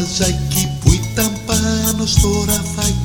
μπλουζάκι που ήταν πάνω στο ραφάκι